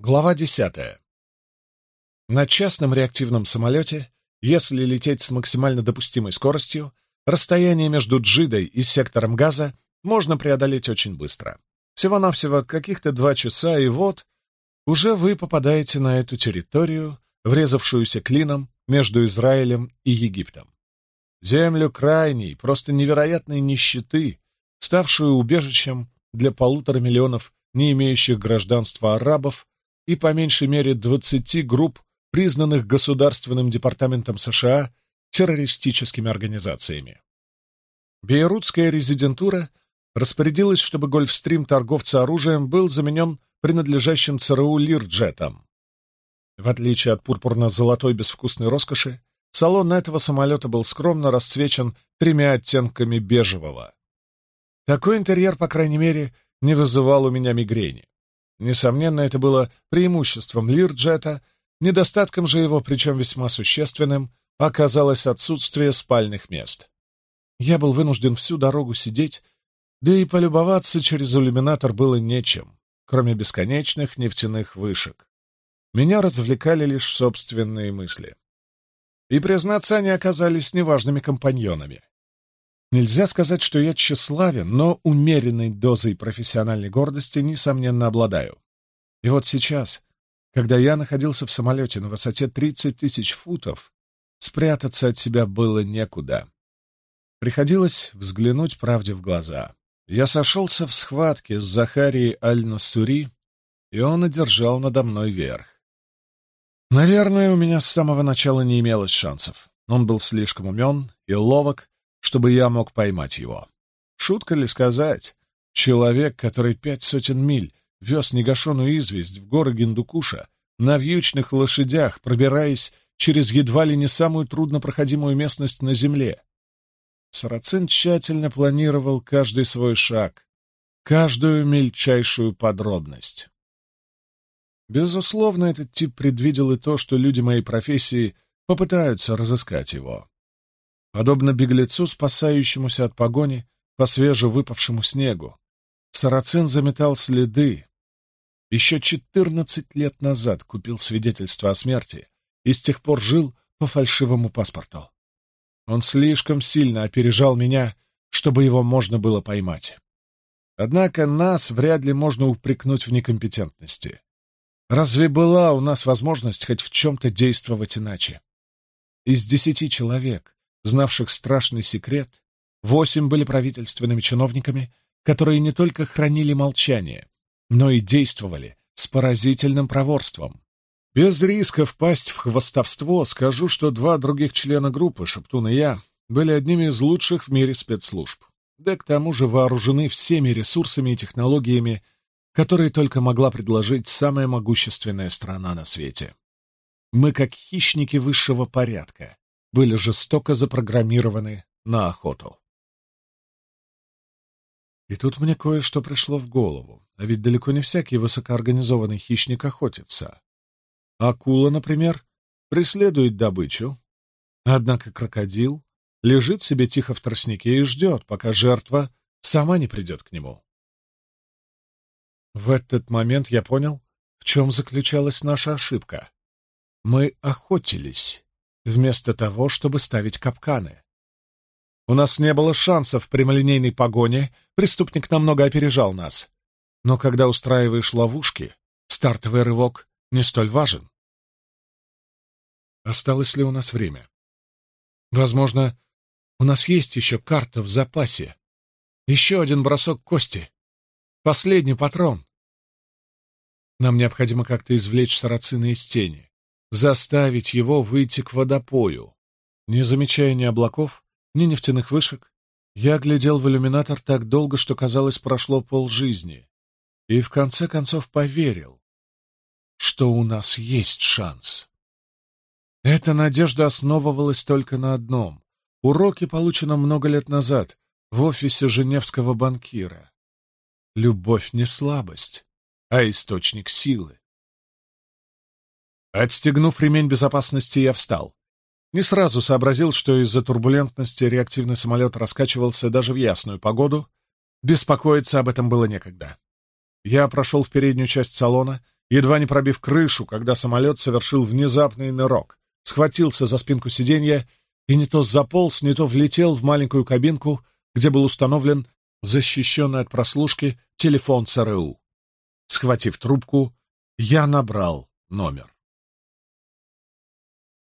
Глава 10. На частном реактивном самолете, если лететь с максимально допустимой скоростью, расстояние между джидой и сектором газа можно преодолеть очень быстро. Всего-навсего каких-то два часа, и вот уже вы попадаете на эту территорию, врезавшуюся клином между Израилем и Египтом. Землю крайней, просто невероятной нищеты, ставшую убежищем для полутора миллионов не имеющих гражданства арабов, и по меньшей мере 20 групп, признанных Государственным департаментом США террористическими организациями. Бейрутская резидентура распорядилась, чтобы гольфстрим торговца оружием был заменен принадлежащим ЦРУ Лирджетом. В отличие от пурпурно-золотой безвкусной роскоши, салон этого самолета был скромно расцвечен тремя оттенками бежевого. Такой интерьер, по крайней мере, не вызывал у меня мигрени. Несомненно, это было преимуществом Лирджета, недостатком же его, причем весьма существенным, оказалось отсутствие спальных мест. Я был вынужден всю дорогу сидеть, да и полюбоваться через иллюминатор было нечем, кроме бесконечных нефтяных вышек. Меня развлекали лишь собственные мысли. И, признаться, они оказались неважными компаньонами. Нельзя сказать, что я тщеславен, но умеренной дозой профессиональной гордости, несомненно, обладаю. И вот сейчас, когда я находился в самолете на высоте 30 тысяч футов, спрятаться от себя было некуда. Приходилось взглянуть правде в глаза. Я сошелся в схватке с Захарией Аль-Нусури, и он одержал надо мной верх. Наверное, у меня с самого начала не имелось шансов. Он был слишком умен и ловок, чтобы я мог поймать его. Шутка ли сказать? Человек, который пять сотен миль вез негашенную известь в горы Гиндукуша, на вьючных лошадях, пробираясь через едва ли не самую труднопроходимую местность на земле. Сарацин тщательно планировал каждый свой шаг, каждую мельчайшую подробность. Безусловно, этот тип предвидел и то, что люди моей профессии попытаются разыскать его подобно беглецу, спасающемуся от погони по свеже выпавшему снегу. Сарацин заметал следы. Еще четырнадцать лет назад купил свидетельство о смерти и с тех пор жил по фальшивому паспорту. Он слишком сильно опережал меня, чтобы его можно было поймать. Однако нас вряд ли можно упрекнуть в некомпетентности. Разве была у нас возможность хоть в чем-то действовать иначе? Из десяти человек знавших страшный секрет, восемь были правительственными чиновниками, которые не только хранили молчание, но и действовали с поразительным проворством. Без риска впасть в хвостовство скажу, что два других члена группы, Шептун и я, были одними из лучших в мире спецслужб, да к тому же вооружены всеми ресурсами и технологиями, которые только могла предложить самая могущественная страна на свете. Мы как хищники высшего порядка, были жестоко запрограммированы на охоту. И тут мне кое-что пришло в голову, а ведь далеко не всякий высокоорганизованный хищник охотится. Акула, например, преследует добычу, однако крокодил лежит себе тихо в тростнике и ждет, пока жертва сама не придет к нему. В этот момент я понял, в чем заключалась наша ошибка. Мы охотились вместо того, чтобы ставить капканы. У нас не было шансов в прямолинейной погоне, преступник намного опережал нас. Но когда устраиваешь ловушки, стартовый рывок не столь важен. Осталось ли у нас время? Возможно, у нас есть еще карта в запасе. Еще один бросок кости. Последний патрон. Нам необходимо как-то извлечь сарацина из тени заставить его выйти к водопою. Не замечая ни облаков, ни нефтяных вышек, я глядел в иллюминатор так долго, что, казалось, прошло полжизни, и в конце концов поверил, что у нас есть шанс. Эта надежда основывалась только на одном. уроке, получено много лет назад в офисе женевского банкира. Любовь не слабость, а источник силы. Отстегнув ремень безопасности, я встал. Не сразу сообразил, что из-за турбулентности реактивный самолет раскачивался даже в ясную погоду. Беспокоиться об этом было некогда. Я прошел в переднюю часть салона, едва не пробив крышу, когда самолет совершил внезапный нырок, схватился за спинку сиденья и не то заполз, не то влетел в маленькую кабинку, где был установлен защищенный от прослушки телефон ЦРУ. Схватив трубку, я набрал номер.